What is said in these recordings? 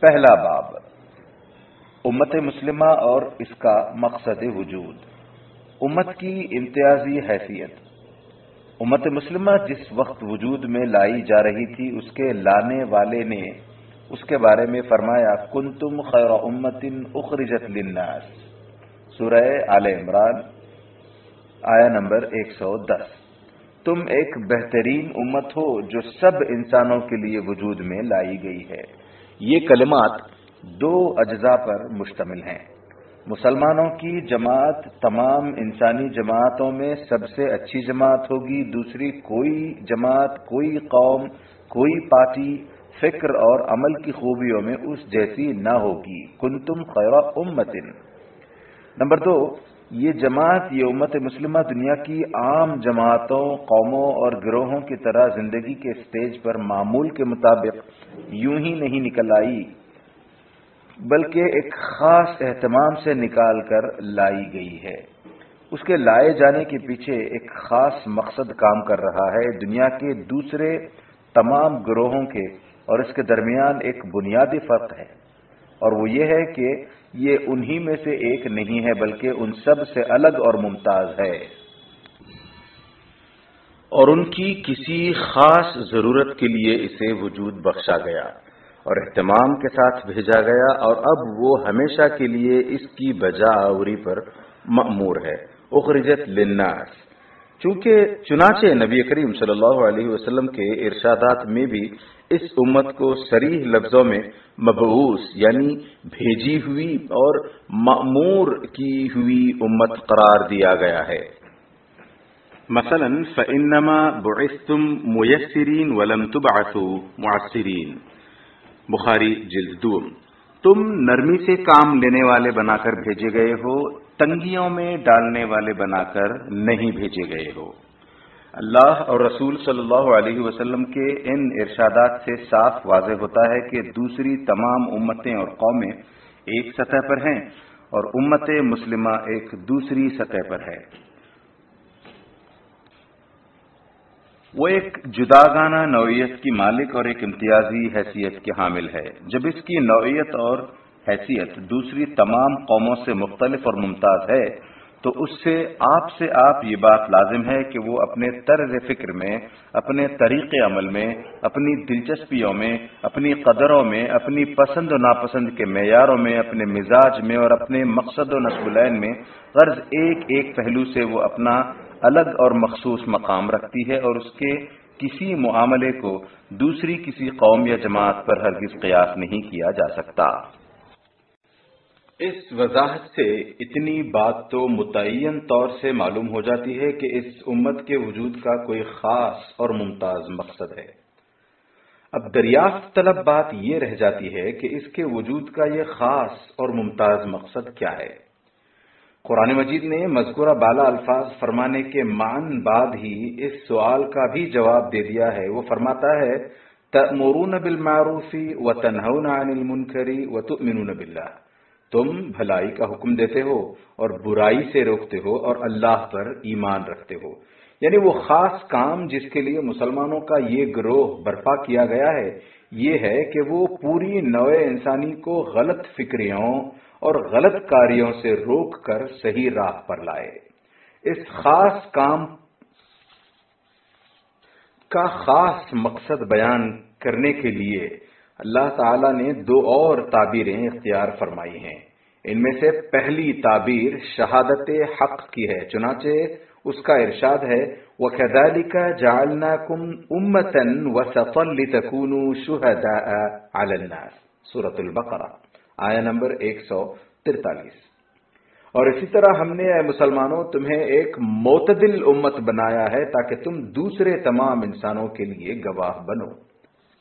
پہلا باب، امت مسلمہ اور اس کا مقصد وجود۔ امت کی امتیازی حیثیت۔ امت مسلمہ جس وقت وجود میں لائی جا رہی تھی، اس کے لانے والے نے اس کے بارے میں فرمایا کن تم خیر امتن اخرجت للناس۔ سورہ آل عمران آیا نمبر ایک سو دس۔ تم ایک بہترین امت ہو جو سب انسانوں کے لیے وجود میں لائی گئی ہے۔ یہ کلمات دو اجزاء پر مشتمل ہیں۔ مسلمانوں کی جماعت تمام انسانی جماعتوں میں سب سے اچھی جماعت ہوگی، دوسری کوئی جماعت، کوئی قوم، کوئی پارٹی، فکر اور عمل کی خوبیوں میں اس جیسی نہ ہوگی۔ کن تم خیر امتن۔ نمبر دو یہ جماعت، یہ امت مسلمہ دنیا کی عام جماعتوں، قوموں اور گروہوں کی طرح زندگی کے سٹیج پر معمول کے مطابق یوں ہی نہیں نکل آئی، بلکہ ایک خاص اہتمام سے نکال کر لائی گئی ہے۔ اس کے لائے جانے کے پیچھے ایک خاص مقصد کام کر رہا ہے، دنیا کے دوسرے تمام گروہوں کے، اور اس کے درمیان ایک بنیادی فرق ہے۔ اور وہ یہ ہے کہ یہ انہی میں سے ایک نہیں ہے بلکہ ان سب سے الگ اور ممتاز ہے۔ اور ان کی کسی خاص ضرورت کے لیے اسے وجود بخشا گیا اور اہتمام کے ساتھ بھیجا گیا اور اب وہ ہمیشہ کے لیے اس کی بجا آوری پر معمور ہے۔ اخرجت للناس۔ چونکہ چنانچہ نبی کریم صلی اللہ علیہ وسلم کے ارشادات میں بھی اس امت کو سریح لفظوں میں مبعوث یعنی بھیجی ہوئی اور معمور کی ہوئی امت قرار دیا گیا ہے۔ مثلا، فإنما بعثتم ميسرين ولم تبعثوا معسرين۔ بخاری جلد دوم۔ تم نرمی سے کام لینے والے بنا کر بھیجے گئے ہو۔ تنگیوں میں ڈالنے والے بنا کر نہیں بھیجے گئے ہو۔ اللہ اور رسول صلی اللہ علیہ وسلم کے ان ارشادات سے صاف واضح ہوتا ہے کہ دوسری تمام امتیں اور قومیں ایک سطح پر ہیں اور امت مسلمہ ایک دوسری سطح پر ہے۔ وہ ایک جداگانہ نوعیت کی مالک اور ایک امتیازی حیثیت کے حامل ہے۔ جب اس کی نوعیت اور حیثیت دوسری تمام قوموں سے مختلف اور ممتاز ہے، تو اس سے آپ سے آپ یہ بات لازم ہے کہ وہ اپنے طرز فکر میں، اپنے طریق عمل میں، اپنی دلچسپیوں میں، اپنی قدروں میں، اپنی پسند و ناپسند کے معیاروں میں، اپنے مزاج میں اور اپنے مقصد و نصب العین میں غرض ایک ایک پہلو سے وہ اپنا الگ اور مخصوص مقام رکھتی ہے اور اس کے کسی معاملے کو دوسری کسی قوم یا جماعت پر ہرگز قیاس نہیں کیا جا سکتا۔ اس وضاحت سے اتنی بات تو متعین طور سے معلوم ہو جاتی ہے کہ اس امت کے وجود کا کوئی خاص اور ممتاز مقصد ہے۔ اب دریافت طلب بات یہ رہ جاتی ہے کہ اس کے وجود کا یہ خاص اور ممتاز مقصد کیا ہے۔ قرآن مجید نے مذکورہ بالا الفاظ فرمانے کے مان بعد ہی اس سوال کا بھی جواب دے دیا ہے۔ وہ فرماتا ہے تمورون بالمعروفی و تنہون عن المنکری و تم بھلائی کا حکم دیتے ہو اور برائی سے روکتے ہو اور اللہ پر ایمان رکھتے ہو۔ یعنی وہ خاص کام جس کے لیے مسلمانوں کا یہ گروہ برپا کیا گیا ہے، یہ ہے کہ وہ پوری نو انسانی کو غلط فکریوں اور غلط کاریوں سے روک کر صحیح راہ پر لائے۔ اس خاص کام کا خاص مقصد بیان کرنے کے لیے اللہ تعالی نے دو اور تعبیریں اختیار فرمائی ہیں۔ ان میں سے پہلی تعبیر شہادت حق کی ہے، چنانچہ اس کا ارشاد ہے وہ خدالی کا جالنا کم امتن و سفل تکون شہدا سورت البقرہ آیا نمبر ایک سو ترتالیس۔ اور اسی طرح ہم نے اے مسلمانوں تمہیں ایک معتدل امت بنایا ہے تاکہ تم دوسرے تمام انسانوں کے لیے گواہ بنو۔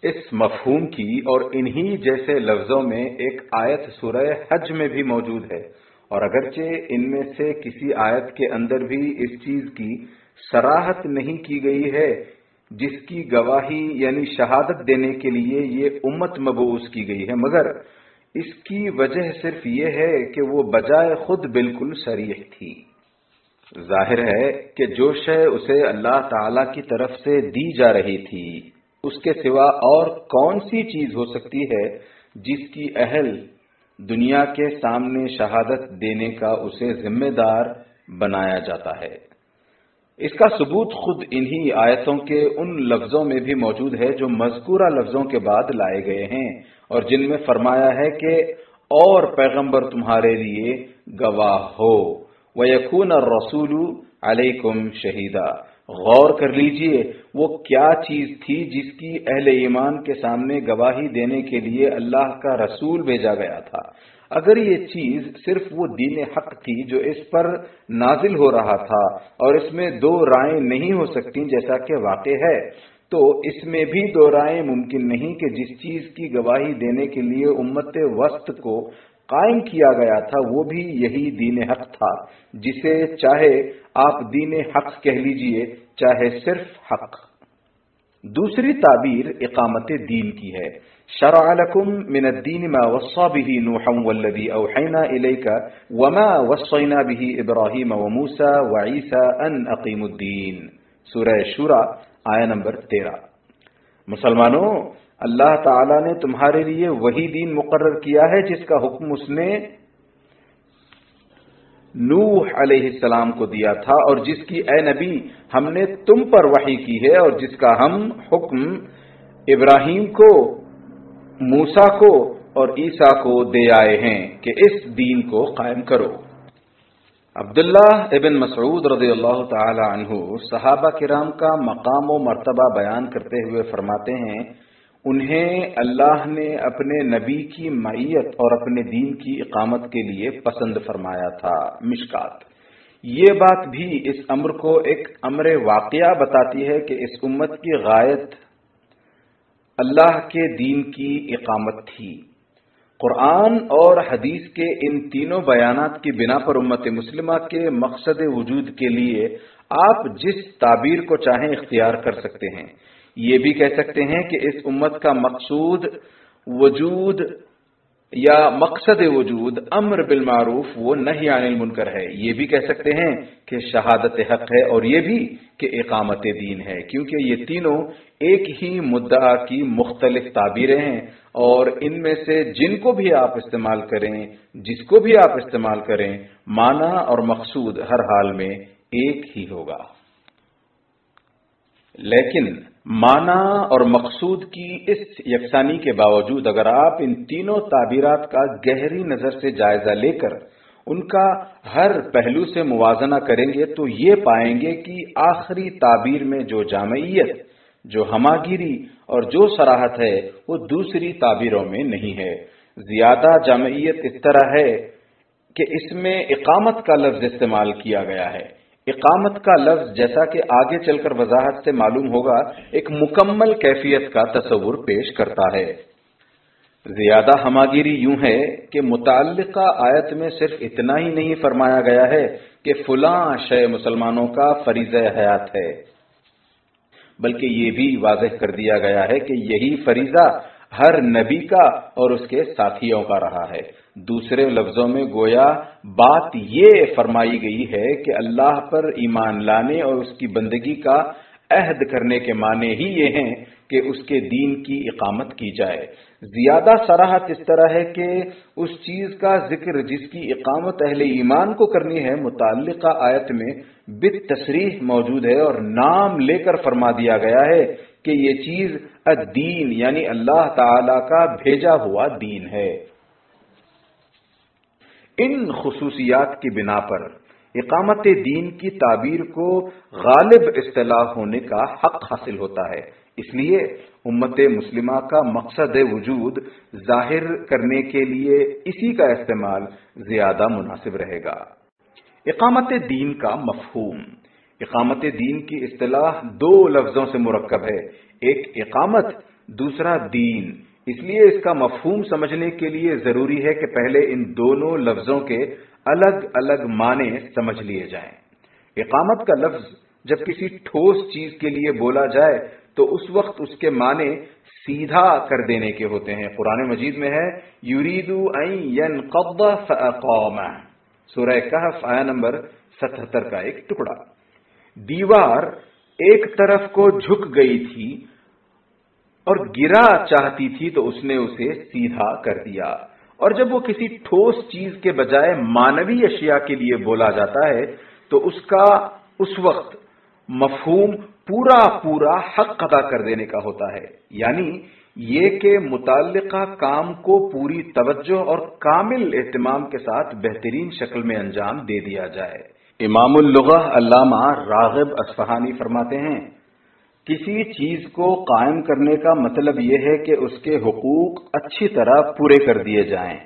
اس مفہوم کی اور انہی جیسے لفظوں میں ایک آیت سورہ حج میں بھی موجود ہے۔ اور اگرچہ ان میں سے کسی آیت کے اندر بھی اس چیز کی سراہت نہیں کی گئی ہے، جس کی گواہی یعنی شہادت دینے کے لیے یہ امت مبوس کی گئی ہے، مگر اس کی وجہ صرف یہ ہے کہ وہ بجائے خود بالکل سریح تھی۔ ظاہر ہے کہ جو شے اسے اللہ تعالی کی طرف سے دی جا رہی تھی۔ اس کے سوا اور کون سی چیز ہو سکتی ہے جس کی اہل دنیا کے سامنے شہادت دینے کا اسے ذمہ دار بنایا جاتا ہے؟ اس کا ثبوت خود انہی آیتوں کے ان لفظوں میں بھی موجود ہے جو مذکورہ لفظوں کے بعد لائے گئے ہیں اور جن میں فرمایا ہے کہ اور پیغمبر تمہارے لیے گواہ ہو۔ وہ یقون اور رسول علیکم شہیدہ غور کر لیجیے، وہ کیا چیز تھی جس کی اہل ایمان کے سامنے گواہی دینے کے لیے اللہ کا رسول بھیجا گیا تھا؟ اگر یہ چیز صرف وہ دین حق تھی جو اس پر نازل ہو رہا تھا اور اس میں دو رائے نہیں ہو سکتی جیسا کہ واقع ہے، تو اس میں بھی دو رائے ممکن نہیں کہ جس چیز کی گواہی دینے کے لیے امت وسط کو قائم کیا گیا تھا، وہ بھی یہی دین حق تھا۔ جسے چاہے آپ دین حق کہہ لیجیے، چاہے صرف حق۔ دوسری تعبیر اقامت دین کی ہے۔ شرع لكم من الدين ما وصى به نوحا والذي أوحينا إليك وما وصينا به إبراهيم وموسى وعيسى أن أقيموا الدين سورہ شورا آیا نمبر تیرہ۔ مسلمانوں اللہ تعالی نے تمہارے لیے وہی دین مقرر کیا ہے جس کا حکم اس نے نوح علیہ السلام کو دیا تھا اور جس کی اے نبی ہم نے تم پر وحی کی ہے اور جس کا ہم حکم ابراہیم کو موسا کو اور عیسا کو دے آئے ہیں کہ اس دین کو قائم کرو۔ عبداللہ ابن مسعود رضی اللہ تعالی عنہ صحابہ کرام کا مقام و مرتبہ بیان کرتے ہوئے فرماتے ہیں انہیں اللہ نے اپنے نبی کی معیت اور اپنے دین کی اقامت کے لیے پسند فرمایا تھا، مشکات۔ یہ بات بھی اس امر کو ایک امر واقعہ بتاتی ہے کہ اس امت کی غایت اللہ کے دین کی اقامت تھی۔ قرآن اور حدیث کے ان تینوں بیانات کی بنا پر امت مسلمہ کے مقصد وجود کے لیے آپ جس تعبیر کو چاہیں اختیار کر سکتے ہیں۔ یہ بھی کہہ سکتے ہیں کہ اس امت کا مقصود وجود یا مقصد وجود امر بالمعروف، وہ نہیں عن المنکر ہے۔ یہ بھی کہہ سکتے ہیں کہ شہادت حق ہے اور یہ بھی کہ اقامت دین ہے، کیونکہ یہ تینوں ایک ہی مدعا کی مختلف تعبیریں ہیں۔ اور ان میں سے جن کو بھی آپ استعمال کریں، جس کو بھی آپ استعمال کریں، معنی اور مقصود ہر حال میں ایک ہی ہوگا۔ لیکن معنی اور مقصود کی اس یکسانی کے باوجود اگر آپ ان تینوں تعبیرات کا گہری نظر سے جائزہ لے کر ان کا ہر پہلو سے موازنہ کریں گے تو یہ پائیں گے کہ آخری تعبیر میں جو جامعیت، جو ہماگیری اور جو سراہت ہے، وہ دوسری تعبیروں میں نہیں ہے۔ زیادہ جامعیت اس طرح ہے کہ اس میں اقامت کا لفظ استعمال کیا گیا ہے۔ اقامت کا لفظ جیسا کہ آگے چل کر وضاحت سے معلوم ہوگا، ایک مکمل کیفیت کا تصور پیش کرتا ہے۔ زیادہ ہماگیری یوں ہے کہ متعلقہ آیت میں صرف اتنا ہی نہیں فرمایا گیا ہے کہ فلاں شے مسلمانوں کا فریض حیات ہے، بلکہ یہ بھی واضح کر دیا گیا ہے کہ یہی فریضہ ہر نبی کا اور اس کے ساتھیوں کا رہا ہے۔ دوسرے لفظوں میں گویا بات یہ فرمائی گئی ہے کہ اللہ پر ایمان لانے اور اس کی بندگی کا عہد کرنے کے معنی ہی یہ ہیں کہ اس کے دین کی اقامت کی جائے۔ زیادہ سراہت اس طرح ہے کہ اس چیز کا ذکر جس کی اقامت اہل ایمان کو کرنی ہے، متعلقہ آیت میں بت تصریح موجود ہے اور نام لے کر فرما دیا گیا ہے کہ یہ چیز الدین یعنی اللہ تعالی کا بھیجا ہوا دین ہے۔ ان خصوصیات کی بنا پر اقامت دین کی تعبیر کو غالب اصطلاح ہونے کا حق حاصل ہوتا ہے۔ اس لیے امت مسلمہ کا مقصد وجود ظاہر کرنے کے لیے اسی کا استعمال زیادہ مناسب رہے گا۔ اقامت دین کا مفہوم۔ اقامت دین کی اصطلاح دو لفظوں سے مرکب ہے۔ ایک اقامت، دوسرا دین۔ اس لیے اس کا مفہوم سمجھنے کے لیے ضروری ہے کہ پہلے ان دونوں لفظوں کے الگ الگ معنی سمجھ لیے جائیں۔ اقامت کا لفظ جب کسی ٹھوس چیز کے لیے بولا جائے تو اس وقت اس کے معنی سیدھا کر دینے کے ہوتے ہیں۔ قرآن مجید میں ہے یوریدو سورہ کہف آیا نمبر ستہتر کا ایک ٹکڑا۔ دیوار ایک طرف کو جھک گئی تھی اور گرا چاہتی تھی تو اس نے اسے سیدھا کر دیا۔ اور جب وہ کسی ٹھوس چیز کے بجائے مانوی اشیاء کے لیے بولا جاتا ہے، تو اس کا اس وقت مفہوم پورا پورا حق ادا کر دینے کا ہوتا ہے۔ یعنی یہ کہ متعلقہ کام کو پوری توجہ اور کامل اہتمام کے ساتھ بہترین شکل میں انجام دے دیا جائے۔ امام اللغہ علامہ راغب اصفہانی فرماتے ہیں کسی چیز کو قائم کرنے کا مطلب یہ ہے کہ اس کے حقوق اچھی طرح پورے کر دیے جائیں۔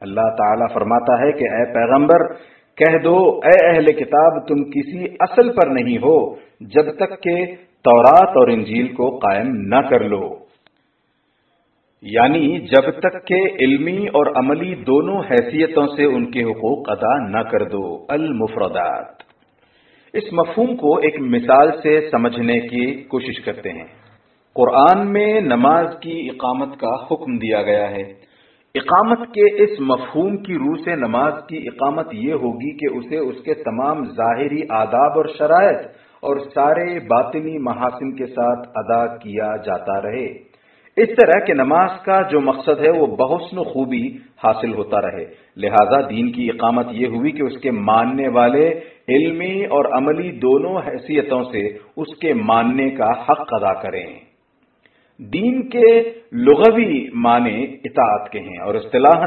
اللہ تعالی فرماتا ہے کہ اے پیغمبر، کہہ دو، اے اہل کتاب، تم کسی اصل پر نہیں ہو جب تک کہ تورات اور انجیل کو قائم نہ کر لو۔ یعنی جب تک کہ علمی اور عملی دونوں حیثیتوں سے ان کے حقوق ادا نہ کر دو۔ المفردات۔ اس مفہوم کو ایک مثال سے سمجھنے کی کوشش کرتے ہیں۔ قرآن میں نماز کی اقامت کا حکم دیا گیا ہے۔ اقامت کے اس مفہوم کی روح سے نماز کی اقامت یہ ہوگی کہ اسے اس کے تمام ظاہری آداب اور شرائط اور سارے باطنی محاسن کے ساتھ ادا کیا جاتا رہے۔ اس طرح کہ نماز کا جو مقصد ہے وہ بحسن و خوبی حاصل ہوتا رہے۔ لہذا دین کی اقامت یہ ہوئی کہ اس کے ماننے والے علمی اور عملی دونوں حیثیتوں سے اس کے ماننے کا حق ادا کریں۔ دین کے لغوی معنی اطاعت کے ہیں اور اصطلاح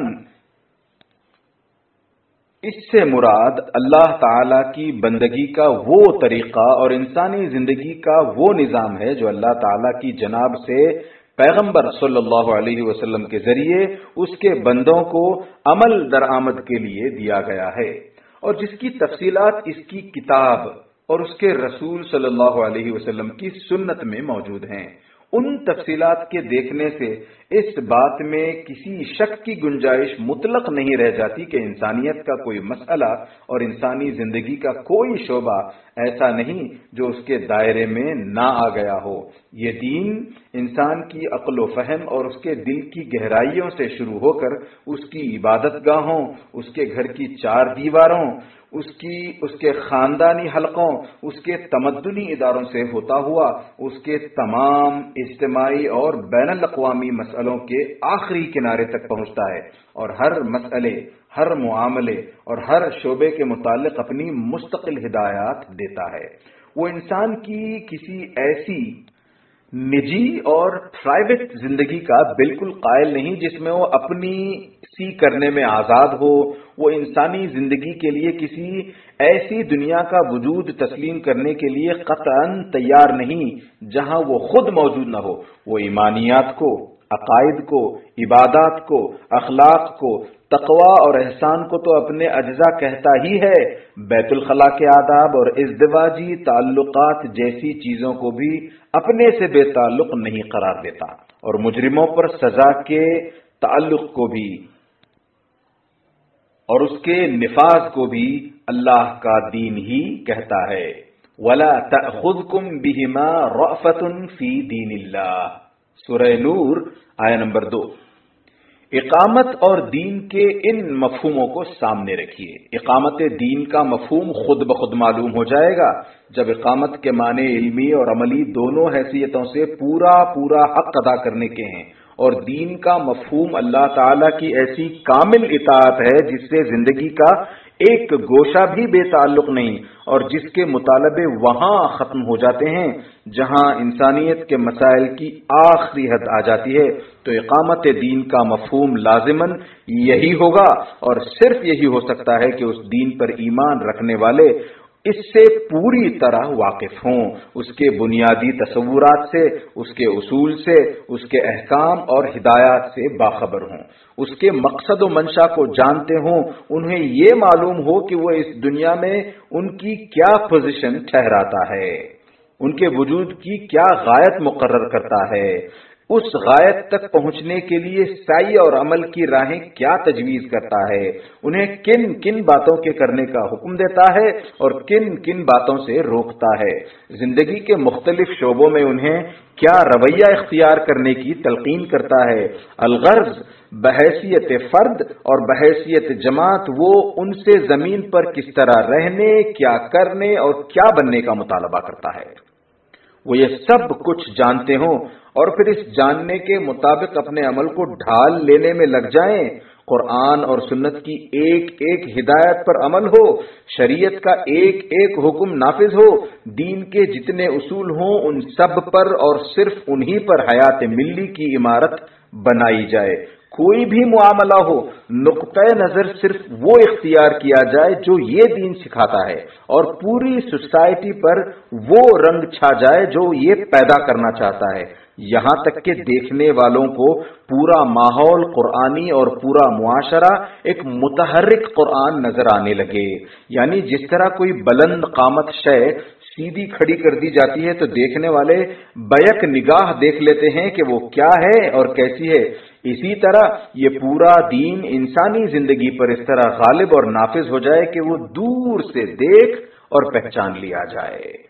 اس سے مراد اللہ تعالی کی بندگی کا وہ طریقہ اور انسانی زندگی کا وہ نظام ہے جو اللہ تعالی کی جناب سے پیغمبر صلی اللہ علیہ وسلم کے ذریعے اس کے بندوں کو عمل درآمد کے لیے دیا گیا ہے۔ اور جس کی تفصیلات اس کی کتاب اور اس کے رسول صلی اللہ علیہ وسلم کی سنت میں موجود ہیں۔ ان تفصیلات کے دیکھنے سے اس بات میں کسی شک کی گنجائش مطلق نہیں رہ جاتی کہ انسانیت کا کوئی مسئلہ اور انسانی زندگی کا کوئی شعبہ ایسا نہیں جو اس کے دائرے میں نہ آ گیا ہو۔ یہ دین انسان کی عقل و فہم اور اس کے دل کی گہرائیوں سے شروع ہو کر اس کی عبادت گاہوں اس کے گھر کی چار دیواروں اس کی، اس کے خاندانی حلقوں، اس کے تمدنی اداروں سے ہوتا ہوا، اس کے تمام اجتماعی اور بین الاقوامی مسئلوں کے آخری کنارے تک پہنچتا ہے اور ہر مسئلے، ہر معاملے اور ہر شعبے کے متعلق اپنی مستقل ہدایات دیتا ہے۔ وہ انسان کی کسی ایسی نجی اور پرائیویٹ زندگی کا بالکل قائل نہیں جس میں وہ اپنی سی کرنے میں آزاد ہو، وہ انسانی زندگی کے لیے کسی ایسی دنیا کا وجود تسلیم کرنے کے لیے قطعا تیار نہیں جہاں وہ خود موجود نہ ہو۔ وہ ایمانیات کو، عقائد کو، عبادات کو، اخلاق کو تقوا اور احسان کو تو اپنے اجزاء کہتا ہی ہے۔ بیت الخلاء کے آداب اور ازدواجی تعلقات جیسی چیزوں کو بھی اپنے سے بے تعلق نہیں قرار دیتا اور مجرموں پر سزا کے تعلق کو بھی اور اس کے نفاذ کو بھی اللہ کا دین ہی کہتا ہے۔ ولا خود بهما بہما في دين الله۔ سورہ نور آیا نمبر دو۔ اقامت اور دین کے ان مفہوموں کو سامنے رکھیے۔ اقامت دین کا مفہوم خود بخود معلوم ہو جائے گا۔ جب اقامت کے معنی علمی اور عملی دونوں حیثیتوں سے پورا پورا حق ادا کرنے کے ہیں اور دین کا مفہوم اللہ تعالی کی ایسی کامل اطاعت ہے جس سے زندگی کا ایک گوشہ بھی بے تعلق نہیں، اور جس کے مطالبے وہاں ختم ہو جاتے ہیں، جہاں انسانیت کے مسائل کی آخری حد آ جاتی ہے، تو اقامت دین کا مفہوم لازمن یہی ہوگا، اور صرف یہی ہو سکتا ہے کہ اس دین پر ایمان رکھنے والے اس سے پوری طرح واقف ہوں۔ اس کے بنیادی تصورات سے، اس کے اصول سے، اس کے احکام اور ہدایات سے باخبر ہوں۔ اس کے مقصد و منشا کو جانتے ہوں۔ انہیں یہ معلوم ہو کہ وہ اس دنیا میں ان کی کیا پوزیشن ٹھہراتا ہے۔ ان کے وجود کی کیا غائط مقرر کرتا ہے۔ اس غائب تک پہنچنے کے لیے سائی اور عمل کی راہیں کیا تجویز کرتا ہے؟ انہیں کن کن باتوں کے کرنے کا حکم دیتا ہے اور کن کن باتوں سے روکتا ہے؟ زندگی کے مختلف شعبوں میں انہیں کیا رویہ اختیار کرنے کی تلقین کرتا ہے؟ الغرض، بحیثیت فرد اور بحیثیت جماعت، وہ ان سے زمین پر کس طرح رہنے، کیا کرنے اور کیا بننے کا مطالبہ کرتا ہے؟ وہ یہ سب کچھ جانتے ہوں اور پھر اس جاننے کے مطابق اپنے عمل کو ڈھال لینے میں لگ جائیں، قرآن اور سنت کی ایک ایک ہدایت پر عمل ہو، شریعت کا ایک ایک حکم نافذ ہو، دین کے جتنے اصول ہوں، ان سب پر اور صرف انہی پر حیات ملی کی عمارت بنائی جائے۔ کوئی بھی معاملہ ہو، نقطۂ نظر صرف وہ اختیار کیا جائے جو یہ دین سکھاتا ہے اور پوری سوسائٹی پر وہ رنگ چھا جائے جو یہ پیدا کرنا چاہتا ہے۔ یہاں تک کہ دیکھنے والوں کو پورا ماحول قرآنی اور پورا معاشرہ ایک متحرک قرآن نظر آنے لگے۔ یعنی جس طرح کوئی بلند قامت شے سیدھی کھڑی کر دی جاتی ہے تو دیکھنے والے بیک نگاہ دیکھ لیتے ہیں کہ وہ کیا ہے اور کیسی ہے۔ اسی طرح یہ پورا دین انسانی زندگی پر اس طرح غالب اور نافذ ہو جائے کہ وہ دور سے دیکھ اور پہچان لیا جائے۔